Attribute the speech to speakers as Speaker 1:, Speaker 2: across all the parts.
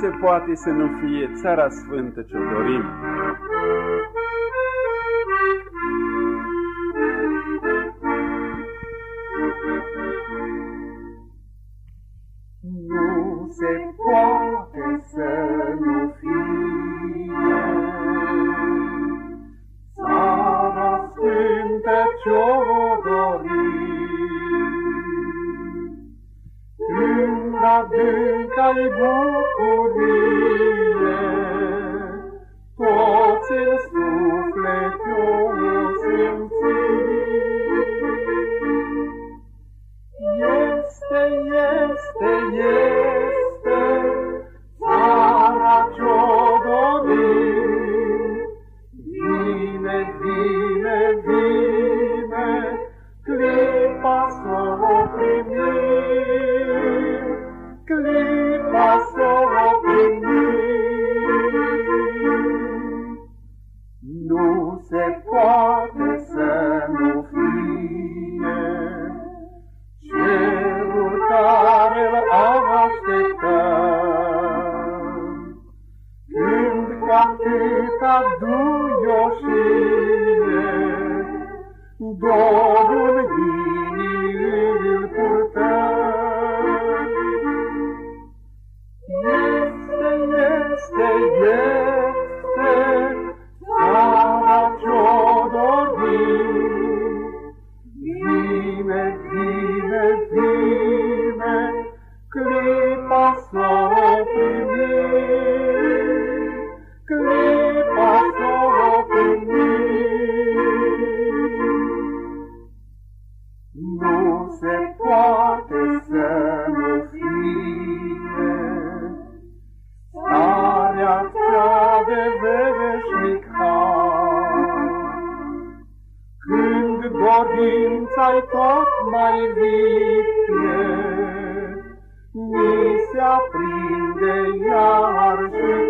Speaker 1: se poate să nu fie țara sfântă ce-o dorim.
Speaker 2: Nu se poate să nu fie țara sfântă ce-o Când adânc-ai bucurie, toți în atâta duioșie dorul inimii îl purtăm. Este, este, este țara ce-o dorim. Vine, vine, vine, clipa să o primim, clipa să o primim. Nu se poate să nu fie starea cea de veșnic har. Când dorința-i tot mai vie, mi se aprinde iar și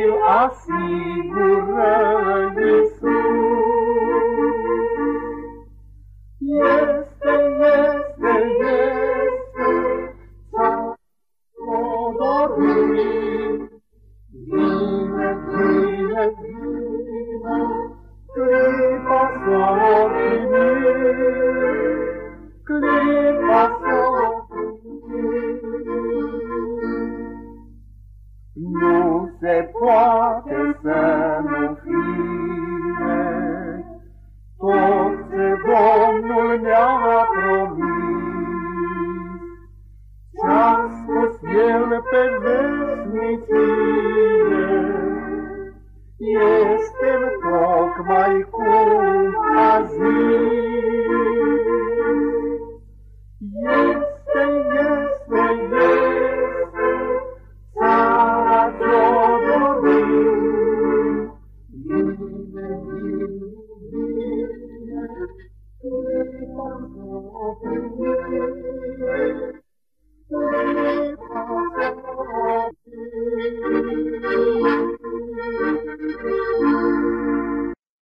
Speaker 2: así mi Jesús. Y este, y este, y este, todo se poate să nu fie tot ce Domnul ne-a promis. Ce-a spus El pe veșnicie, este tocmai cum